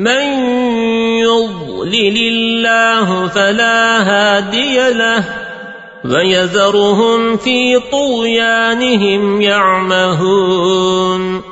من يضلل الله فلا هادي له ويذرهم في طغيانهم يعمهون